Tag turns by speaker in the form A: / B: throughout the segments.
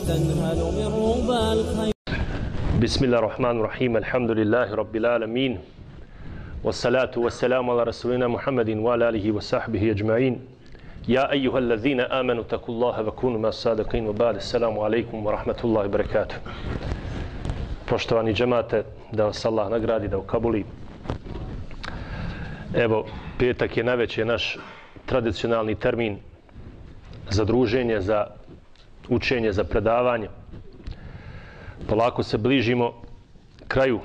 A: وتنهل من ربى الخير
B: بسم الله الرحمن الرحيم الحمد لله رب العالمين والصلاة والسلام على رسولنا محمد وعلى آله وصحبه أجمعين يا أيها الذين آمنوا اتقوا الله وكونوا مع الصادقين وبعد السلام عليكم ورحمة الله وبركاته Poštovani džemate, da vas Allah nagradi, da ukabuli. Evo, petak je najveći naš tradicionalni termin za druženje, za učenje, za predavanje. Polako se bližimo kraju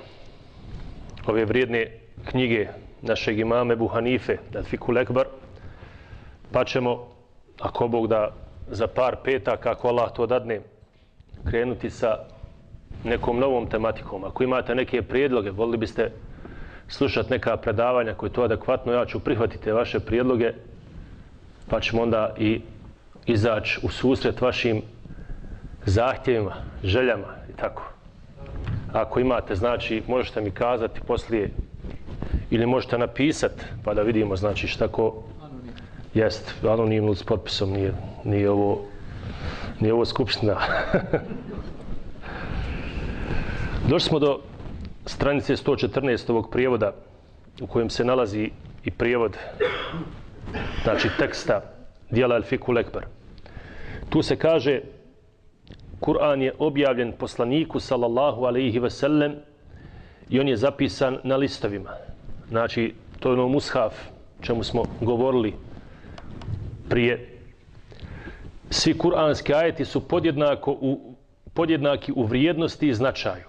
B: ove vrijedne knjige našeg imame Ebu Hanife, Fikul Ekbar, pa ćemo, ako Bog da za par petaka, kako Allah to dadne, krenuti sa nekom novom tematikom. Ako imate neke prijedloge, volili biste slušati neka predavanja koje to adekvatno, ja ću prihvatiti vaše prijedloge, pa ćemo onda i izaći u susret vašim zahtjevima, željama i tako. Ako imate, znači, možete mi kazati poslije ili možete napisati pa da vidimo, znači, šta ko jest, anonimno s potpisom, nije, nije ovo nije ovo skupština. Došli smo do stranice 114. ovog prijevoda u kojem se nalazi i prijevod znači teksta dijela El Fikul Ekber. Tu se kaže Kur'an je objavljen poslaniku sallallahu alaihi ve sellem i on je zapisan na listovima. Znači, to je ono mushaf čemu smo govorili prije. Svi kuranski ajeti su podjednako u, podjednaki u vrijednosti i značaju.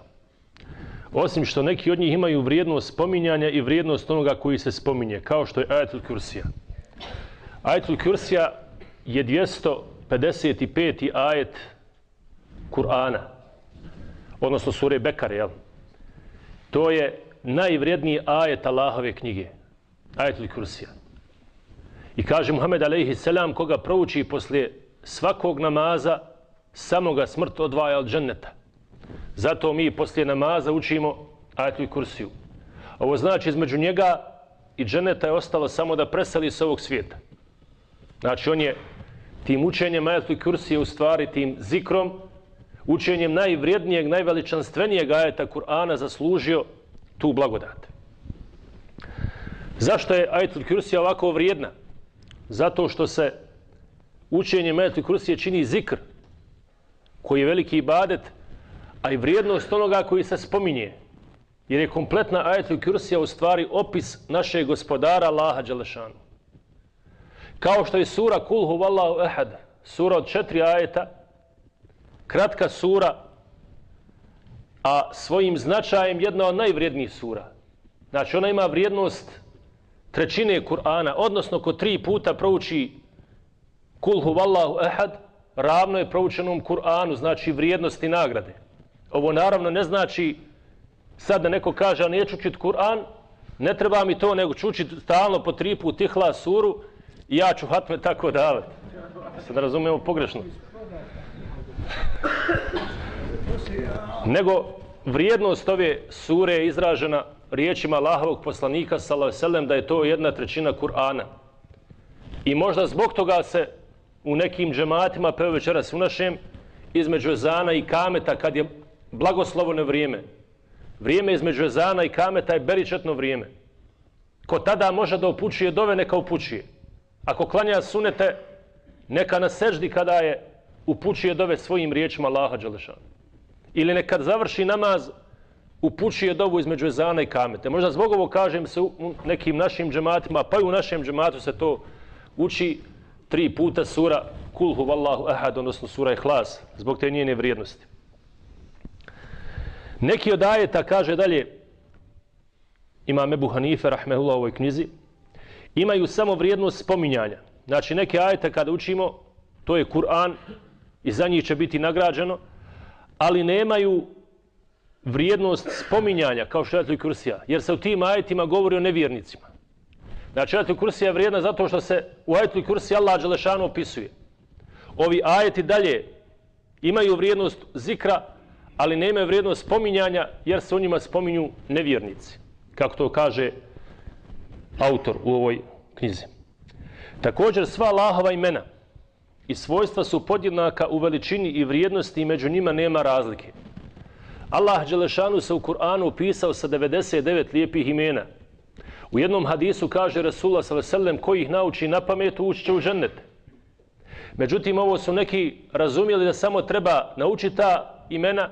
B: Osim što neki od njih imaju vrijednost spominjanja i vrijednost onoga koji se spominje, kao što je ajetul kursija. Ajetul kursija je 55. ajet Kur'ana, odnosno sure Bekare, jel? To je najvrijedniji ajet Allahove knjige, ajetul kursija. I kaže Muhammed Aleyhi selam koga prouči poslije svakog namaza samo ga smrt odvaja od dženneta. Zato mi poslije namaza učimo ajetul kursiju. Ovo znači između njega i dženeta je ostalo samo da preseli s ovog svijeta. Znači on je tim učenjem ajetul kursije u stvari tim zikrom, učenjem najvrijednijeg, najveličanstvenijeg ajeta Kur'ana zaslužio tu blagodat. Zašto je ajatul kursija ovako vrijedna? Zato što se učenjem ajatul kursije čini zikr koji je veliki ibadet, a i vrijednost onoga koji se spominje. Jer je kompletna ajatul kursija u stvari opis našeg gospodara Allaha Đelešanu. Kao što je sura Kulhu Wallahu Ehad, sura od četiri ajeta, kratka sura, a svojim značajem jedna od najvrijednijih sura. Znači ona ima vrijednost trećine Kur'ana, odnosno ko tri puta prouči Kulhu Wallahu Ehad, ravno je proučenom Kur'anu, znači vrijednosti nagrade. Ovo naravno ne znači sad da neko kaže, a neću učit Kur'an, ne treba mi to, nego ću učit stalno po tri put ihla suru i ja ću hatme tako davati. Sad da razumijemo pogrešno. nego vrijednost ove sure je izražena riječima Allahovog poslanika sallallahu alejhi da je to jedna trećina Kur'ana. I možda zbog toga se u nekim džematima pa večeras u našem između ezana i kameta kad je blagoslovno vrijeme. Vrijeme između ezana i kameta je beričetno vrijeme. Ko tada može da upućuje dove, neka upućuje. Ako klanja sunete, neka na seždi kada je upućuje dove svojim riječima Allaha Đelešanu. Ili nekad završi namaz, upućuje dovu između ezana i kamete. Možda zbog ovo kažem se u nekim našim džematima, pa i u našem džematu se to uči tri puta sura Kulhu vallahu Ahad, odnosno sura Ihlas, zbog te njene vrijednosti. Neki od ajeta kaže dalje, ima Mebu Hanife, rahmehullah, u ovoj knjizi, imaju samo vrijednost spominjanja. Znači, neke ajete kada učimo, to je Kur'an, i za njih će biti nagrađeno, ali nemaju vrijednost spominjanja kao što je kursija, jer se u tim ajetima govori o nevjernicima. Znači, Atul kursija je vrijedna zato što se u Atul Kursija Allah Đelešanu opisuje. Ovi ajeti dalje imaju vrijednost zikra, ali nemaju vrijednost spominjanja jer se u njima spominju nevjernici. Kako to kaže autor u ovoj knjizi. Također sva Allahova imena i svojstva su podjednaka u veličini i vrijednosti i među njima nema razlike. Allah Đelešanu se u Kur'anu upisao sa 99 lijepih imena. U jednom hadisu kaže Rasulullah s.a.v. koji ih nauči na pamet ući će u žennet. Međutim, ovo su neki razumjeli da samo treba naučiti ta imena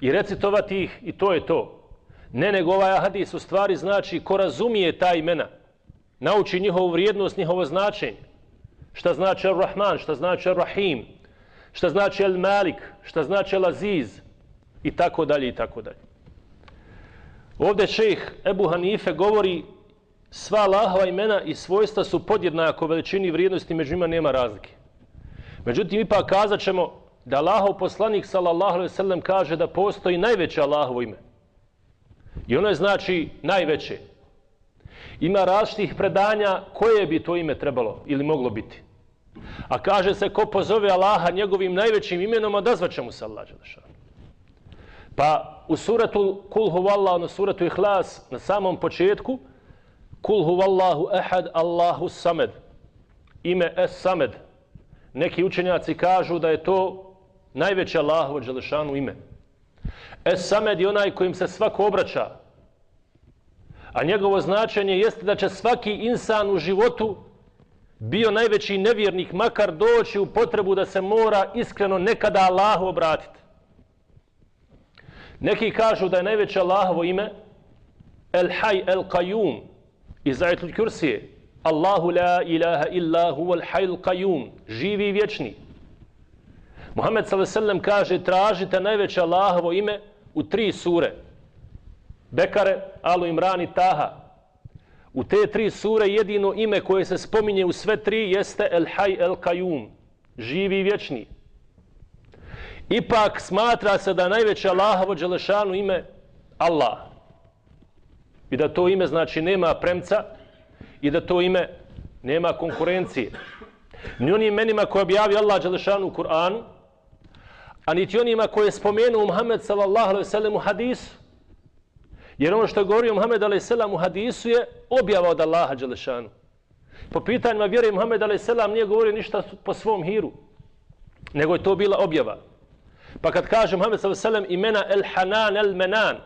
B: i recitovati ih i to je to. Ne, nego ovaj hadis u stvari znači ko razumije ta imena, nauči njihovu vrijednost, njihovo značenje. Šta znači Ar-Rahman, šta znači Ar-Rahim, šta znači Al-Malik, šta znači Al-Aziz i tako dalje i tako dalje. Ovdje šejh Ebu Hanife govori sva Allahova imena i svojstva su podjednako veličini vrijednosti, među njima nema razlike. Međutim, ipak kazat ćemo da Allahov poslanik sallallahu alaihi sallam kaže da postoji najveće Allahovo ime. I ono je znači najveće. Ima različitih predanja koje bi to ime trebalo ili moglo biti. A kaže se ko pozove Allaha njegovim najvećim imenom, odazvat mu se Allah. Pa u suratu Kul huvallah, ono suratu Ihlas, na samom početku, Kul huvallahu ehad Allahu samed. Ime es samed. Neki učenjaci kažu da je to najveće Allahovo Đelešanu ime. Es samed je onaj kojim se svako obraća. A njegovo značenje jeste da će svaki insan u životu bio najveći nevjernik, makar doći u potrebu da se mora iskreno nekada Allahu obratiti. Neki kažu da je najveće Allahovo ime El Hay El Qayyum iz ajetul kursije. Allahu la ilaha illa huwa El Hay El qayyum. Živi i vječni. Muhammed sallallahu kaže tražite najveće Allahovo ime u tri sure. Bekare, Alu Imran i Taha U te tri sure jedino ime koje se spominje u sve tri jeste El Hay El Qayyum živi i vječni Ipak smatra se da najveće Allahovo Đelešanu ime Allah i da to ime znači nema premca i da to ime nema konkurencije. Ni onim imenima koje objavi Allah Đelešanu u Kur'anu, a niti onima koje je spomenuo Muhammed sallallahu alaihi sallam u hadisu. Jer ono što je govorio Muhammed a.s. u hadisu je objava od Allaha Đelešanu. Po pitanjima vjere Muhammed a.s. nije govorio ništa po svom hiru, nego je to bila objava. Pa kad kaže Muhammed sallallahu imena El Hanan El Menan,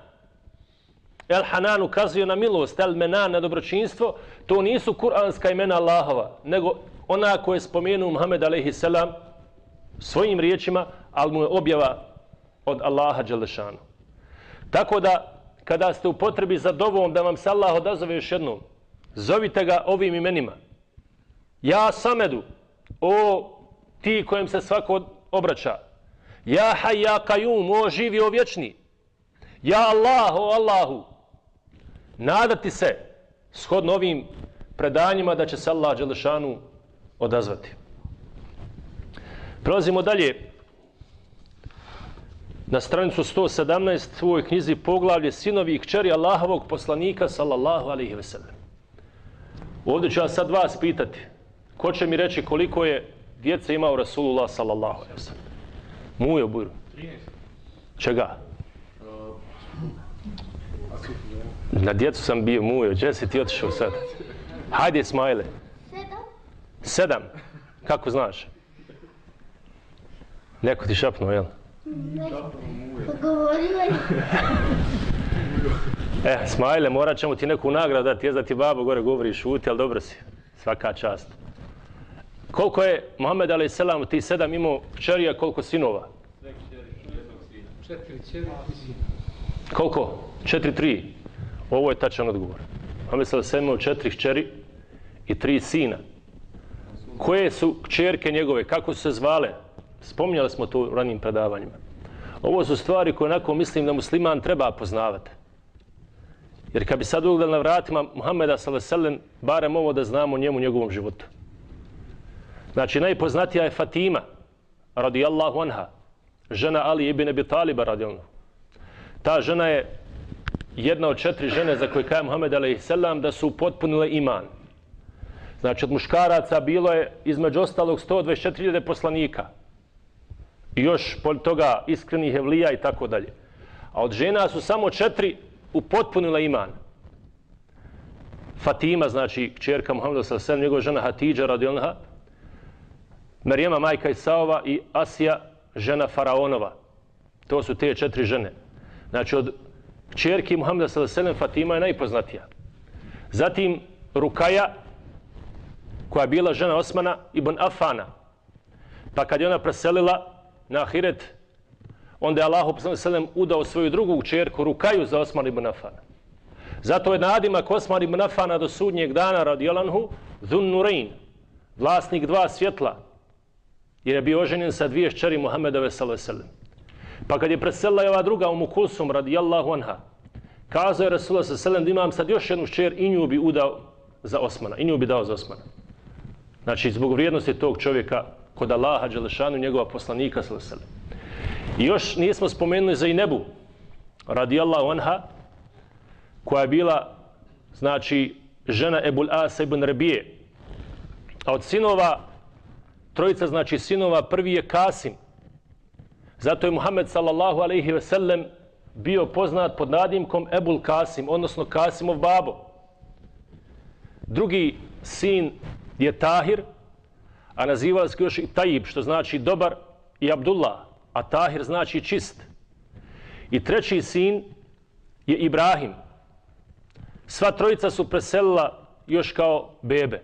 B: El Hanan ukazuje na milost, El Menan na dobročinstvo, to nisu kuranska imena Allahova, nego ona koje je spomenuo Muhammed a.s. svojim riječima, ali mu je objava od Allaha Đelešanu. Tako da, kada ste u potrebi za dovom da vam se Allah odazove još jednom, zovite ga ovim imenima. Ja Samedu, o ti kojem se svako obraća. Ja Haj, ja Kajum, o živi, o vječni. Ja Allah, o Allahu, nadati se shodno ovim predanjima da će se Allah Đelešanu odazvati. Prelazimo dalje na stranicu 117 u ovoj knjizi poglavlje sinovi i kćeri Allahovog poslanika sallallahu alaihi ve sellem. Ovdje ću ja sad vas pitati ko će mi reći koliko je djece imao Rasulullah sallallahu alaihi ve sellem. Mujo buru. Čega? Na djecu sam bio mujo, gdje si ti otišao sad? Hajde, smajle. Sedam. Sedam? Kako znaš? Neko ti šapnuo, jel? Ne. Govorio je. E, smajle, morat ćemo ti neku nagradu dati, jes da ti babo gore govori šuti, ali dobro si. Svaka čast. Koliko je Mohamed a.s. ti sedam imao čerija, koliko sinova? Četiri čeri, Koliko? Četiri, tri. Ovo je tačan odgovor. Mohamed alejhi imao četiri kćeri i tri sina. Koje su kćerke njegove, kako su se zvale? Spominjali smo to u ranim predavanjima. Ovo su stvari koje onako mislim da musliman treba poznavati. Jer kad bi sad ugledali na vratima Muhammeda s.a.v. barem ovo da znamo njemu njegovom životu. Znači, najpoznatija je Fatima, radijallahu anha, žena Ali ibn Abi Taliba, radijallahu. Ta žena je jedna od četiri žene za koje kaje Muhammed a.s. da su potpunile iman. Znači od muškaraca bilo je između ostalog 124.000 poslanika. I još pol toga iskrenih evlija i tako dalje. A od žena su samo četiri upotpunila iman. Fatima, znači čerka Muhammeda s.a.s. njegova žena Hatidža radi Marijema, majka Isaova i Asija, žena Faraonova. To su te četiri žene. Znači, od čerki Muhammeda s.a.v. Fatima je najpoznatija. Zatim Rukaja, koja je bila žena Osmana ibn Afana. Pa kad je ona preselila na Ahiret, onda je Allah s.a.v. udao svoju drugu čerku Rukaju za Osman ibn Afana. Zato je nadimak Osman ibn Afana do sudnjeg dana radi Jelanhu Dhun Nurein, vlasnik dva svjetla, jer je bio oženjen sa dvije šćeri Muhammedove sallam. Pa kad je preselila ova druga u Mukulsum radijallahu anha, kazao je Rasulullah s.a.v. da imam sad još jednu šćer i nju bi udao za Osmana. I nju bi dao za Osmana. Znači, zbog vrijednosti tog čovjeka kod Allaha, Đelešanu, njegova poslanika s.a.v. I još nismo spomenuli za Inebu radijallahu anha, koja je bila, znači, žena Ebul Asa ibn Rabije. A od sinova, trojica, znači sinova, prvi je Kasim, Zato je Muhammed sallallahu alaihi ve sellem bio poznat pod nadimkom Ebul Kasim, odnosno Kasimov babo. Drugi sin je Tahir, a nazivali se još i Tajib, što znači dobar, i Abdullah, a Tahir znači čist. I treći sin je Ibrahim. Sva trojica su preselila još kao bebe.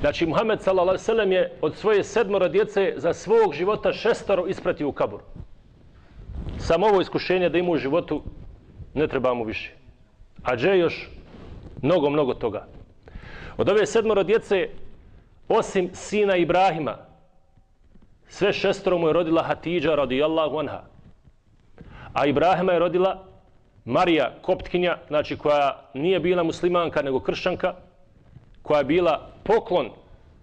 B: Znači, Muhammed s.a.v. je od svoje sedmora djece za svog života šestoro ispratio u kabur. Samo ovo iskušenje da ima u životu ne treba mu više. A dže još mnogo, mnogo toga. Od ove sedmora djece, osim sina Ibrahima, sve šestoro mu je rodila Hatidža radijallahu anha. A Ibrahima je rodila Marija Koptkinja, znači koja nije bila muslimanka nego kršćanka, koja je bila poklon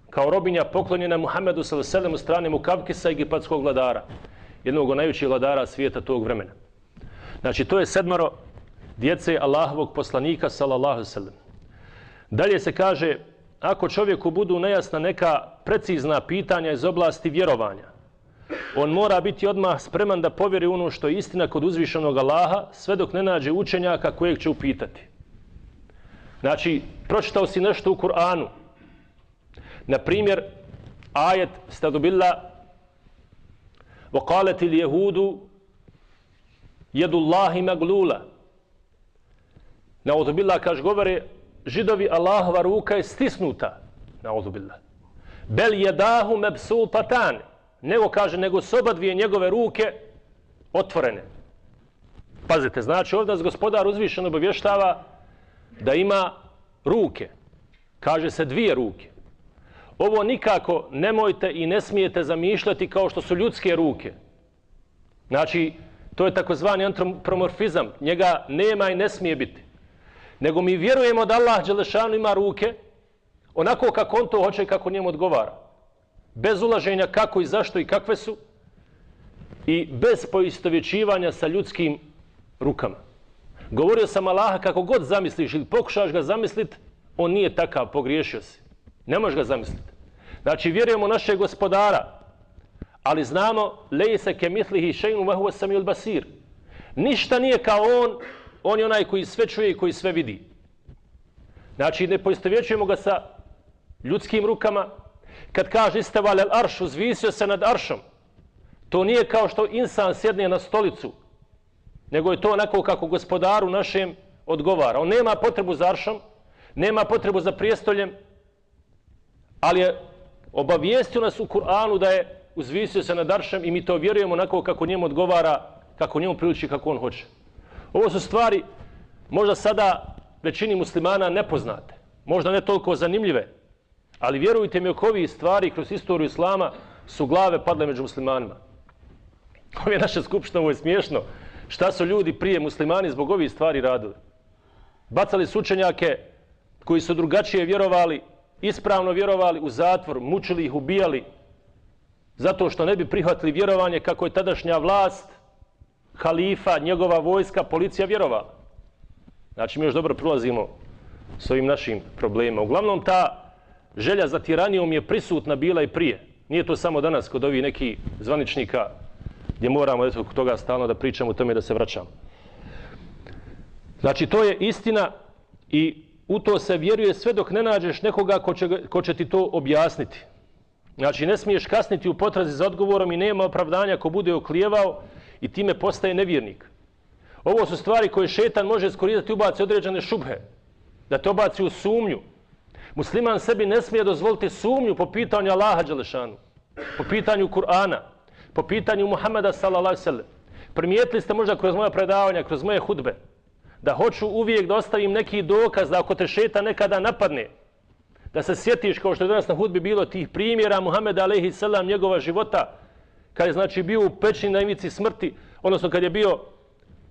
B: kao robinja poklonjena Muhammedu s.a.v. u strane Mukavkisa, egipatskog vladara, jednog od najvećih vladara svijeta tog vremena. Znači, to je sedmaro djece Allahovog poslanika, s.a.v. Dalje se kaže, ako čovjeku budu nejasna neka precizna pitanja iz oblasti vjerovanja, on mora biti odmah spreman da povjeri ono što je istina kod uzvišenog Allaha, sve dok ne nađe učenjaka kojeg će upitati. Znači, pročitao si nešto u Kur'anu. Na primjer, ajet stadu billa وقالت اليهود يد الله مغلولا Nauzu billah kaže govore židovi Allahova ruka je stisnuta. Nauzu billah. Bel jedahu mebsul patan. Nego kaže, nego s oba dvije njegove ruke otvorene. Pazite, znači ovdje gospodar uzvišeno obavještava da ima ruke. Kaže se dvije ruke. Ovo nikako nemojte i ne smijete zamišljati kao što su ljudske ruke. Znači, to je takozvani antropomorfizam. Njega nema i ne smije biti. Nego mi vjerujemo da Allah Đelešanu ima ruke onako kako on to hoće i kako njemu odgovara. Bez ulaženja kako i zašto i kakve su i bez poistovjećivanja sa ljudskim rukama. Govorio sam Allaha kako god zamisliš ili pokušaš ga zamisliti, on nije takav, pogriješio si. Ne možeš ga zamisliti. Znači, vjerujemo našeg gospodara, ali znamo, leji se ke mitlihi šeinu vahu sami basir. Ništa nije kao on, on je onaj koji sve čuje i koji sve vidi. Znači, ne poistovjećujemo ga sa ljudskim rukama. Kad kaže istaval el arš, uzvisio se nad aršom. To nije kao što insan sjedne na stolicu, nego je to onako kako gospodaru našem odgovara. On nema potrebu za aršom, nema potrebu za prijestoljem, ali je obavijestio nas u Kur'anu da je uzvisio se nad aršem i mi to vjerujemo onako kako njemu odgovara, kako njemu priliči, kako on hoće. Ovo su stvari možda sada većini muslimana nepoznate, možda ne toliko zanimljive, ali vjerujte mi oko ovih stvari kroz istoriju Islama su glave padle među muslimanima. Ovo je naša skupština, ovo je smiješno. Šta su ljudi prije muslimani zbog ovih stvari radili? Bacali su učenjake koji su drugačije vjerovali, ispravno vjerovali u zatvor, mučili ih, ubijali, zato što ne bi prihvatili vjerovanje kako je tadašnja vlast, halifa, njegova vojska, policija vjerovala. Znači, mi još dobro prilazimo s ovim našim problemima. Uglavnom, ta želja za tiranijom je prisutna bila i prije. Nije to samo danas kod ovih neki zvaničnika gdje moramo eto, toga stalno da pričamo o tome da se vraćamo. Znači, to je istina i u to se vjeruje sve dok ne nađeš nekoga ko će, ko će ti to objasniti. Znači, ne smiješ kasniti u potrazi za odgovorom i nema opravdanja ko bude oklijevao i time postaje nevjernik. Ovo su stvari koje šetan može iskoristiti ubaci određene šubhe. Da te obaci u sumnju. Musliman sebi ne smije dozvoliti sumnju po pitanju Allaha Đelešanu. Po pitanju Kur'ana. Po pitanju Muhammeda sallallahu sallam. Primijetili ste možda kroz moja predavanja, kroz moje hudbe, da hoću uvijek da ostavim neki dokaz da ako te šeta nekada napadne, da se sjetiš kao što je danas na hudbi bilo tih primjera Muhammeda alaihi sallam njegova života, kad je znači bio u pećini na ivici smrti, odnosno kad je bio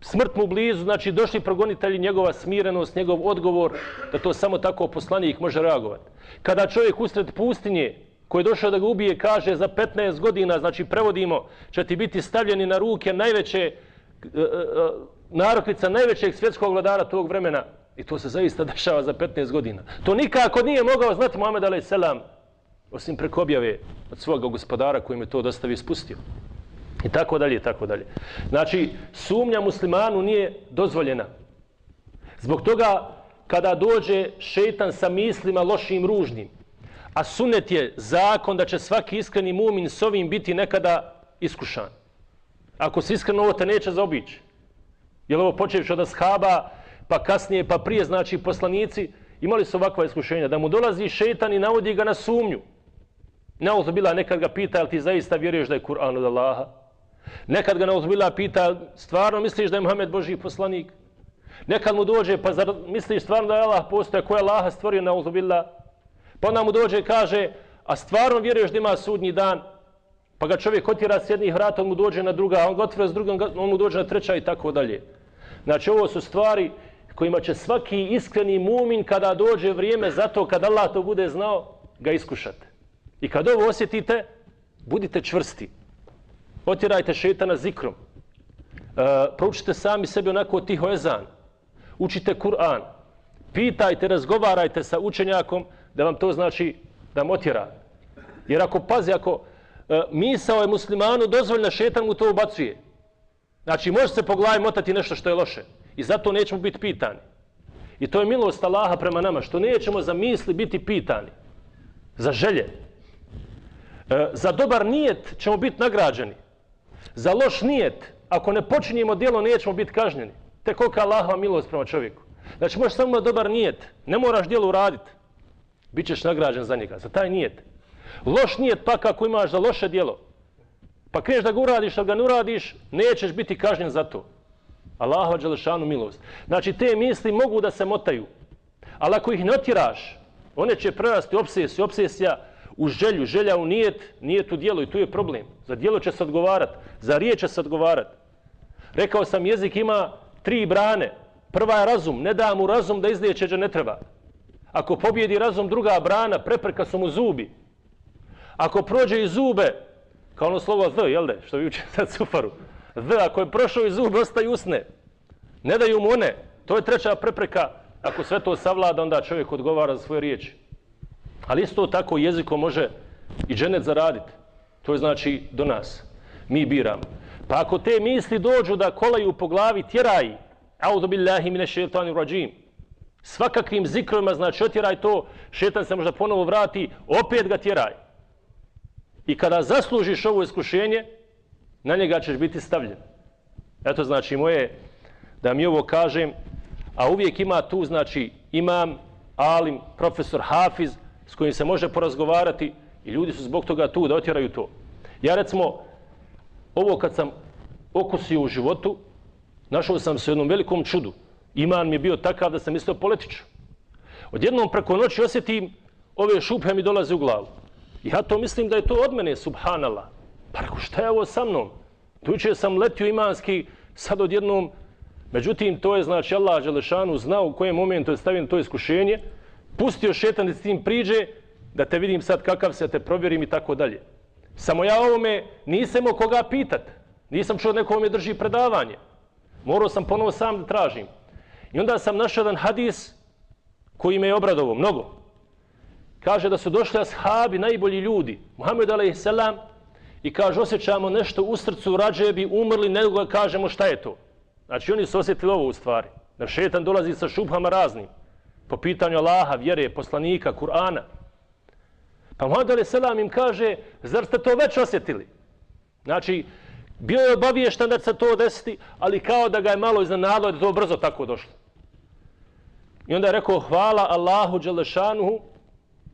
B: smrt mu blizu, znači došli progonitelji njegova smirenost, njegov odgovor, da to samo tako poslanik može reagovati. Kada čovjek usred pustinje, koji je došao da ga ubije, kaže za 15 godina, znači prevodimo, će ti biti stavljeni na ruke najveće, e, e, e, uh, narokvica najvećeg svjetskog vladara tog vremena. I to se zaista dešava za 15 godina. To nikako nije mogao znati Muhammed A.S osim preko objave od svoga gospodara koji me to dostavi spustio. I tako dalje, i tako dalje. Znači, sumnja muslimanu nije dozvoljena. Zbog toga, kada dođe šetan sa mislima lošim, ružnim, a sunet je zakon da će svaki iskreni mumin s ovim biti nekada iskušan. Ako se iskreno ovo te neće zaobići. Jer ovo počeviš od ashaba, pa kasnije, pa prije, znači poslanici, imali su ovakva iskušenja. Da mu dolazi šetan i navodi ga na sumnju. Neuzbila nekad ga pita, jel ti zaista vjeruješ da je Kur'an od Allaha? Nekad ga neuzbila pita, stvarno misliš da je Muhammed Boži poslanik? Nekad mu dođe, pa zar misliš stvarno da je Allah postoje, ko je Allaha stvorio neuzbila? Pa onda mu dođe i kaže, a stvarno vjeruješ da ima sudnji dan? Pa ga čovjek otjera s jednih vrata, on mu dođe na druga, a on ga otvore s drugom, on mu dođe na treća i tako dalje. Znači, ovo su stvari kojima će svaki iskreni mumin kada dođe vrijeme zato kad Allah to bude znao, ga iskušate. I kad ovo osjetite, budite čvrsti. Otirajte šetana zikrom. E, proučite sami sebi onako tiho ezan. Učite Kur'an. Pitajte, razgovarajte sa učenjakom da vam to znači da vam otjera. Jer ako pazi, ako e, misao je muslimanu dozvoljna, šetan mu to ubacuje. Znači, može se po glavi motati nešto što je loše. I zato nećemo biti pitani. I to je milost Allaha prema nama, što nećemo za misli biti pitani. Za želje. E, za dobar nijet ćemo biti nagrađeni. Za loš nijet, ako ne počinjemo dijelo, nećemo biti kažnjeni. Te kolika Allahova milost prema čovjeku. Znači, možeš samo dobar nijet. Ne moraš dijelo uraditi. Bićeš nagrađen za njega, za taj nijet. Loš nijet pa kako imaš za loše dijelo. Pa kreneš da ga uradiš, da ga ne uradiš, nećeš biti kažnjen za to. Allahova dželešanu milost. Znači, te misli mogu da se motaju. Ali ako ih ne otiraš, one će prerasti obsesiju, obsesija u želju, želja u nijet, nijet u dijelu i tu je problem. Za dijelo će se odgovarat, za riječ će se odgovarat. Rekao sam, jezik ima tri brane. Prva je razum, ne da mu razum da izliječe dže ne treba. Ako pobjedi razum druga brana, prepreka su mu zubi. Ako prođe iz zube, kao ono slovo Z, jel de, što vi učite sad sufaru, Z, ako je prošao iz zube, ostaju usne. Ne daju mu one. To je treća prepreka. Ako sve to savlada, onda čovjek odgovara za svoje riječi. Ali isto tako jezikom može i dženet zaraditi. To je znači do nas. Mi biramo. Pa ako te misli dođu da kolaju po glavi, tjeraj. Audu billahi mine šeitanu rađim. Svakakvim zikrovima, znači otjeraj to, šetan se možda ponovo vrati, opet ga tjeraj. I kada zaslužiš ovo iskušenje, na njega ćeš biti stavljen. Eto znači moje, da mi ovo kažem, a uvijek ima tu, znači, imam, alim, profesor Hafiz, s kojim se može porazgovarati i ljudi su zbog toga tu da otjeraju to. Ja recimo, ovo kad sam okusio u životu, našao sam se u jednom velikom čudu. Iman mi je bio takav da sam mislio političu. Odjednom preko noći osjetim ove šupe mi dolaze u glavu. Ja to mislim da je to od mene, subhanala. Pa reko, šta je ovo sa mnom? Tuče sam letio imanski, sad odjednom. Međutim, to je znači Allah Želešanu znao u kojem momentu je stavljeno to iskušenje. Pustio šetan da s tim priđe, da te vidim sad kakav se, te provjerim i tako dalje. Samo ja ovome nisam imao koga pitat. Nisam čuo neko me drži predavanje. Morao sam ponovo sam da tražim. I onda sam našao jedan hadis koji me je obradovo mnogo. Kaže da su došli ashabi, najbolji ljudi, Muhammed a.s. i kaže osjećamo nešto u srcu, rađe bi umrli, nego kažemo šta je to. Znači oni su osjetili ovo u stvari. Da šetan dolazi sa šubhama raznim. Po pitanju Allaha, vjere, poslanika, Kur'ana. Pa Muhammed Ali Selam im kaže, zar ste to već osjetili? Znači, bio je obaviještan da će se to desiti, ali kao da ga je malo iznenadilo da to brzo tako došlo. I onda je rekao, hvala Allahu Đelešanuhu,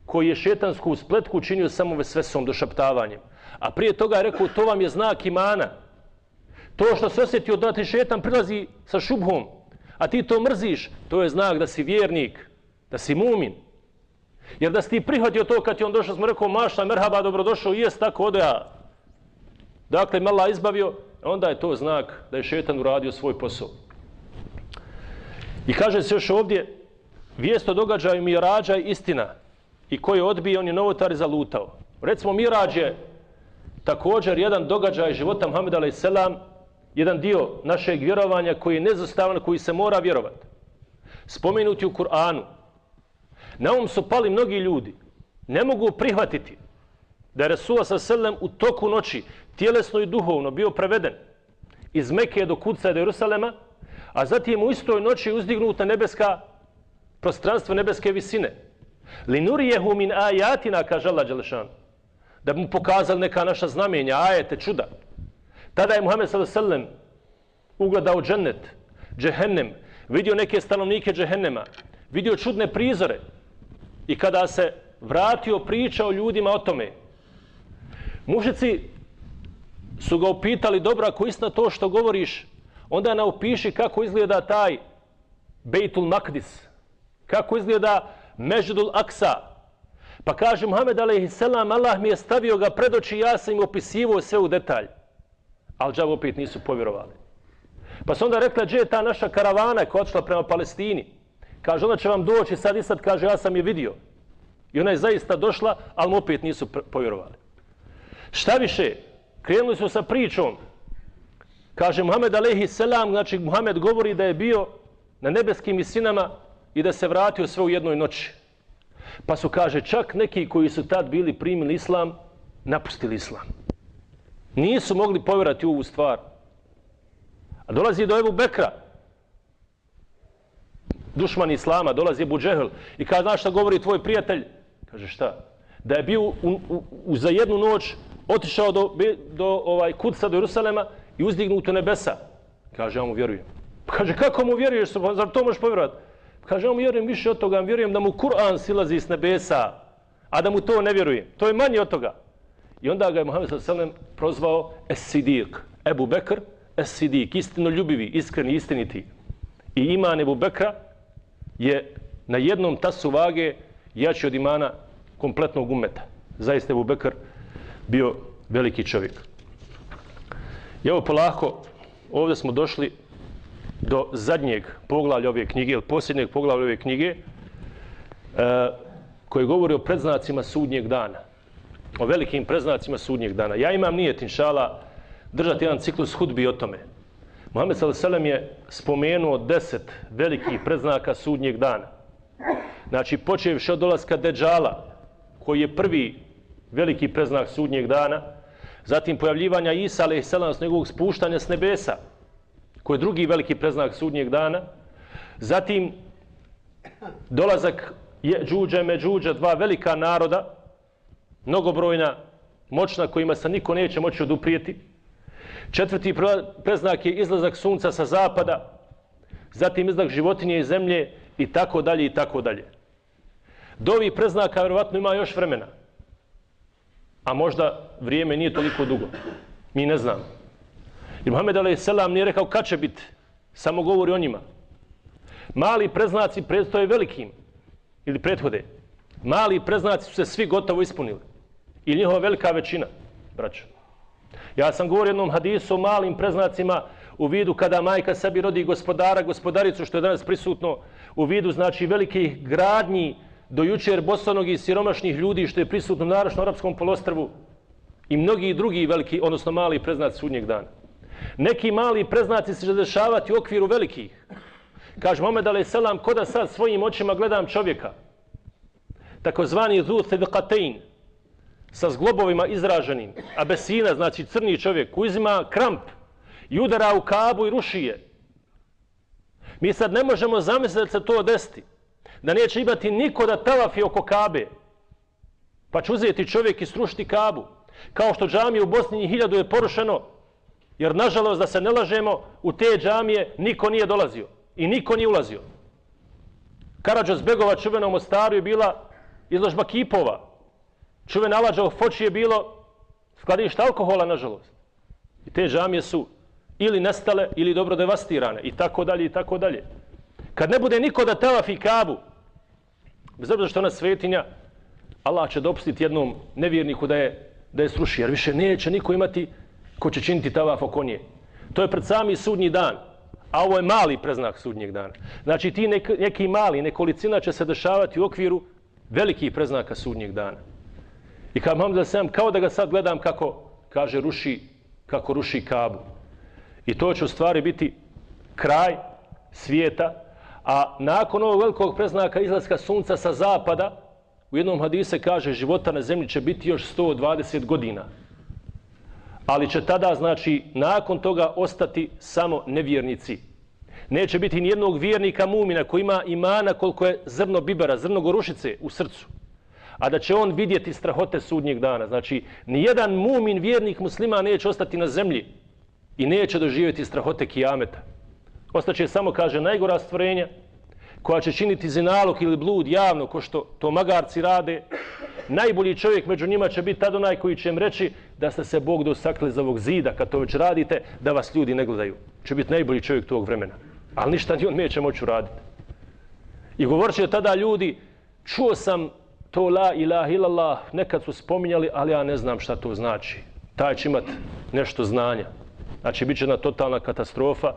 B: koji je šetansku spletku učinio samo ve svesom došaptavanjem. A prije toga je rekao, to vam je znak imana. To što se osjetio da ti šetan prilazi sa šubhom, a ti to mrziš, to je znak da si vjernik, da si mumin. Jer da si ti prihvatio to kad je on došao, smo rekao, maša, merhaba, dobrodošao, jes tako, ode ja. Dakle, mala izbavio, onda je to znak da je šetan uradio svoj posao. I kaže se još ovdje, vijest o događaju mi rađa istina i ko je odbio, on je novotari zalutao. Recimo, Mirađ je također jedan događaj života Muhammeda a.s jedan dio našeg vjerovanja koji je nezastavan, koji se mora vjerovati. Spomenuti u Kur'anu. Na ovom su pali mnogi ljudi. Ne mogu prihvatiti da je Resula sa selem u toku noći tjelesno i duhovno bio preveden iz Mekke do Kuca do Jerusalema, a zatim u istoj noći uzdignuta nebeska prostranstvo nebeske visine. Linurijehu min ajatina, kaže Allah Đelešan, da bi mu pokazali neka naša znamenja, ajete, čuda. Tada je Muhammed s.a.v. ugledao džennet, džehennem, vidio neke stanovnike džehennema, vidio čudne prizore i kada se vratio pričao ljudima o tome, mušici su ga upitali, dobro, ako istina to što govoriš, onda na upiši kako izgleda taj Bejtul Makdis, kako izgleda Meždul Aksa. Pa kaže Muhammed a.s. Allah mi je stavio ga pred oči ja sam im opisivo sve u detalj. Ali džavu opet nisu povjerovali. Pa su onda rekla, gdje je ta naša karavana koja odšla prema Palestini? Kaže, ona će vam doći sad i sad, kaže, ja sam je vidio. I ona je zaista došla, ali mu opet nisu povjerovali. Šta više, krenuli su sa pričom. Kaže Muhammed alaihi selam, znači Muhammed govori da je bio na nebeskim visinama i da se vratio sve u jednoj noći. Pa su, kaže, čak neki koji su tad bili primili islam, napustili islam. Nisu mogli povjerati u ovu stvar. A dolazi do Ebu Bekra, dušman islama, dolazi Ebu Džehl i kaže, znaš šta govori tvoj prijatelj? Kaže, šta? Da je bio u, u, u, za jednu noć otišao do, do ovaj kuca do Jerusalema i uzdignuto nebesa. Kaže, ja mu vjerujem. Pa kaže, kako mu vjeruješ? Pa zar to možeš povjerovati? Pa kaže, ja mu vjerujem više od toga. Vjerujem da mu Kur'an silazi s nebesa, a da mu to ne vjerujem. To je manje od toga. I onda ga je Muhammed s.a.v. prozvao Es-Sidik. Ebu Bekr, Es-Sidik. Istino ljubivi, iskreni, istiniti. I iman Ebu Bekra je na jednom tasu vage jači od imana kompletnog umeta. Zaista Ebu Bekr bio veliki čovjek. I evo polako, ovdje smo došli do zadnjeg poglavlja ove knjige, ili posljednjeg poglavlja ove knjige, e, koje govori o predznacima sudnjeg dana. O velikim preznacima sudnjeg dana. Ja imam nijet, inšala, držati jedan ciklus hudbi o tome. Mohamed S.A.V. je spomenuo deset velikih preznaka sudnjeg dana. Znači, počevši od dolaska Deđala, koji je prvi veliki preznak sudnjeg dana, zatim pojavljivanja Isa, ali i s njegovog spuštanja s nebesa, koji je drugi veliki preznak sudnjeg dana, zatim dolazak je džuđe, međuđe, dva velika naroda, mnogobrojna, moćna, kojima se niko neće moći oduprijeti. Četvrti preznak je izlazak sunca sa zapada, zatim izlazak životinje iz zemlje i tako dalje i tako dalje. Do ovih preznaka vjerovatno ima još vremena a možda vrijeme nije toliko dugo. Mi ne znamo. I Muhammed a.s. nije rekao kad će biti, samo govori o njima. Mali preznaci predstoje velikim, ili prethode. Mali preznaci su se svi gotovo ispunili. I njihova velika većina, braćo. Ja sam govorio jednom hadisu o malim preznacima u vidu kada majka sebi rodi gospodara, gospodaricu, što je danas prisutno, u vidu znači velikih gradnji, do jučer bosanog i siromašnih ljudi što je prisutno na naročno arapskom polostrvu i mnogi drugi veliki, odnosno mali preznaci sudnjeg dana. Neki mali preznaci se dešavati u okviru velikih. Kaže Mohamed Ali Selam, ko da sad svojim očima gledam čovjeka, takozvani zu sedqatein, sa zglobovima izraženim, abesina, znači crni čovjek, uzima kramp i udara u kabu i ruši je. Mi sad ne možemo zamisliti da se to desiti da neće imati niko da talafi oko Kabe. Pa će uzeti čovjek i srušiti kabu. Kao što džamije u Bosni hiljadu je porušeno, jer nažalost da se ne lažemo, u te džamije niko nije dolazio i niko nije ulazio. Karadža Begova čuvena u Mostaru je bila izložba kipova. Čuvena Alađa u Foči je bilo skladište alkohola, nažalost. I te džamije su ili nestale ili dobro devastirane i tako dalje i tako dalje. Kad ne bude niko da tavafi kabu, bez obzira što ona svetinja, Allah će dopustiti jednom nevjerniku da je, da je sruši, jer više neće niko imati ko će činiti tavaf oko nje. To je pred sami sudnji dan, a ovo je mali preznak sudnjeg dana. Znači ti nek, neki mali, nekolicina će se dešavati u okviru velikih preznaka sudnjeg dana. I kad Muhammed da kao da ga sad gledam kako, kaže, ruši, kako ruši kabu. I to će u stvari biti kraj svijeta, a nakon ovog velikog preznaka izlaska sunca sa zapada, u jednom hadise kaže života na zemlji će biti još 120 godina. Ali će tada, znači, nakon toga ostati samo nevjernici. Neće biti nijednog vjernika mumina koji ima imana koliko je zrno bibera, zrno gorušice u srcu. A da će on vidjeti strahote sudnjeg dana. Znači, nijedan mumin, vjernik muslima neće ostati na zemlji i neće doživjeti strahote kijameta. Ostaće samo, kaže, najgora stvorenja koja će činiti zinalog ili blud javno, ko što to magarci rade. Najbolji čovjek među njima će biti tad onaj koji će im reći da ste se Bog dosakli za ovog zida kad to već radite, da vas ljudi ne gledaju. Će biti najbolji čovjek tog vremena. Ali ništa ni on neće moći uraditi. I govorit će tada ljudi, čuo sam to la ilaha illallah, nekad su spominjali, ali ja ne znam šta to znači. Taj će imat nešto znanja. Znači, bit će jedna totalna katastrofa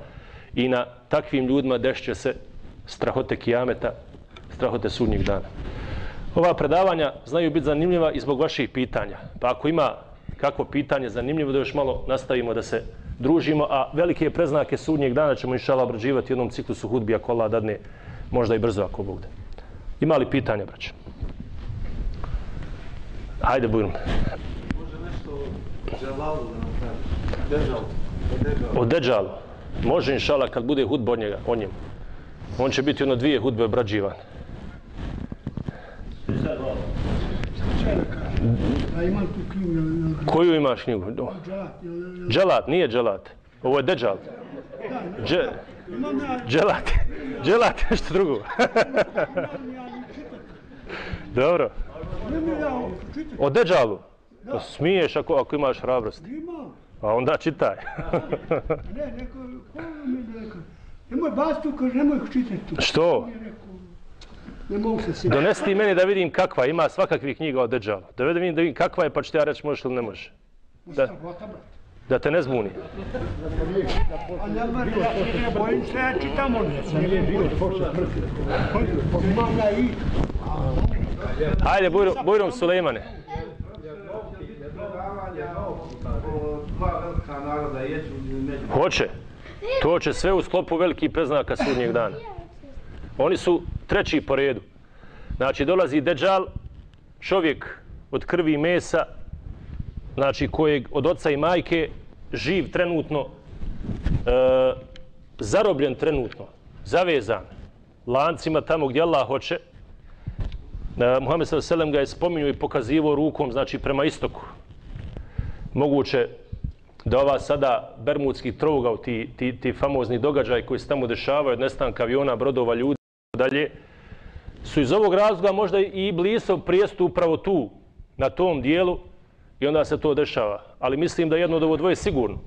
B: i na takvim ljudima dešće se strahote kijameta, strahote sudnjih dana. Ova predavanja znaju biti zanimljiva i zbog vaših pitanja. Pa ako ima kakvo pitanje zanimljivo, da još malo nastavimo da se družimo, a velike preznake sudnjeg dana ćemo inšala obrađivati u jednom ciklusu hudbija kola dadne, možda i brzo ako bude. Ima li pitanja, braće? Hajde, bujrum.
C: Može nešto o Dželalu da nam kaže? Dežal.
B: O Deđalu. Može, inšala, kad bude hudba o, njega, o njemu. On će biti ono dvije hudbe obrađivan. Koju imaš knjigu?
D: dželat,
B: nije dželat. Ovo je Deđal. Dže, dželat. Dželat je nešto drugo. Dobro. O Deđalu? To smiješ ako, ako imaš hrabrost.
D: Imam.
B: A onda čitaj.
D: Ne, neko, ko mi je rekao? Nemoj bastu, kaže, nemoj ih čitati tu.
B: Što?
D: Ne mogu se sjetiti.
B: Donesi ti meni da vidim kakva. Ima svakakvih knjiga o Deđalu. Da vidim, da vidim kakva je, pa ću ti ja reći možeš ili ne možeš. Da, da te ne zbuni.
D: A ne ne bojim se, ja čitam ono. Imam ja i...
B: Hajde, Bujrum, Bujrum Sulejmane. Hoće. To će sve u sklopu velikih preznaka sudnjeg dana. Oni su treći po redu. Znači, dolazi Deđal, čovjek od krvi i mesa, znači kojeg od oca i majke živ trenutno, e, zarobljen trenutno, zavezan lancima tamo gdje Allah hoće. Muhammed s.a.v. ga je spominio i pokazivo rukom, znači prema istoku. Moguće da ova sada bermudski trougao, ti, ti, ti famozni događaj koji se tamo dešavaju od nestanka aviona, brodova, ljudi dalje, su iz ovog razloga možda i blisov prijestu upravo tu, na tom dijelu, i onda se to dešava. Ali mislim da jedno od ovo dvoje sigurno.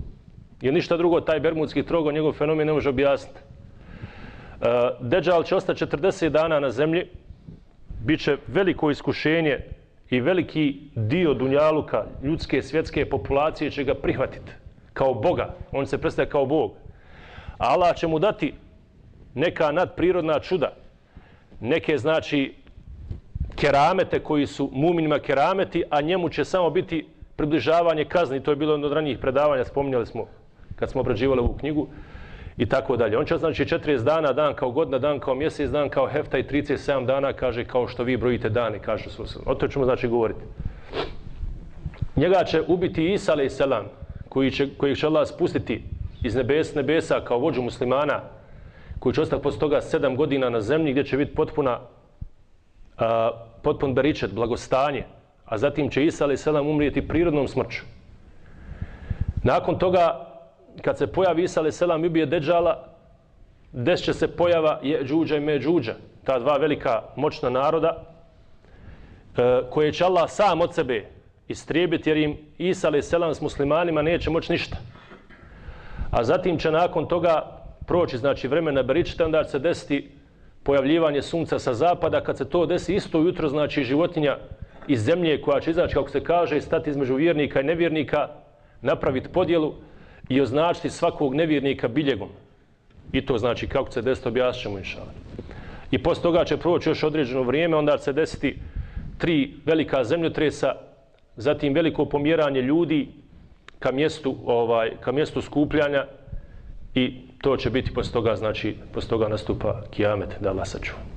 B: Jer ništa drugo, taj bermudski trougao, njegov fenomen ne može objasniti. Uh, Deđal će ostati 40 dana na zemlji, bit će veliko iskušenje i veliki dio dunjaluka, ljudske, svjetske populacije će ga prihvatiti kao Boga. On se predstavlja kao Bog. Allah će mu dati neka nadprirodna čuda, neke znači keramete koji su muminima kerameti, a njemu će samo biti približavanje kazni. To je bilo jedno od ranijih predavanja, spominjali smo kad smo obrađivali ovu knjigu i tako dalje. On će znači 40 dana, dan kao godina, dan kao mjesec, dan kao hefta i 37 dana, kaže kao što vi brojite dane, kaže Susan. O to ćemo znači govoriti. Njega će ubiti Isa alaih selam, koji će, koji će Allah spustiti iz nebes, nebesa kao vođu muslimana, koji će ostati posle toga sedam godina na zemlji gdje će biti potpuna, a, potpun beričet, blagostanje, a zatim će Isa alaih selam umrijeti prirodnom smrću. Nakon toga, kad se pojavi Isa alaih selam i ubije Deđala, desće će se pojava Jeđuđa i Međuđa, ta dva velika moćna naroda, e, koje će Allah sam od sebe istrijebiti, jer im Isa alaih selam s muslimanima neće moći ništa. A zatim će nakon toga proći, znači vremena beričite, onda će se desiti pojavljivanje sunca sa zapada, kad se to desi isto jutro, znači životinja iz zemlje koja će izaći, kako se kaže, stati između vjernika i nevjernika, napraviti podjelu i označiti svakog nevjernika biljegom. I to znači kako se desiti, objasnit ćemo inšala. I posle toga će proći još određeno vrijeme, onda će se desiti tri velika zemljotresa, zatim veliko pomjeranje ljudi ka mjestu, ovaj, ka mjestu skupljanja i to će biti posle toga, znači, posle toga nastupa kijamet, da Allah sačuva.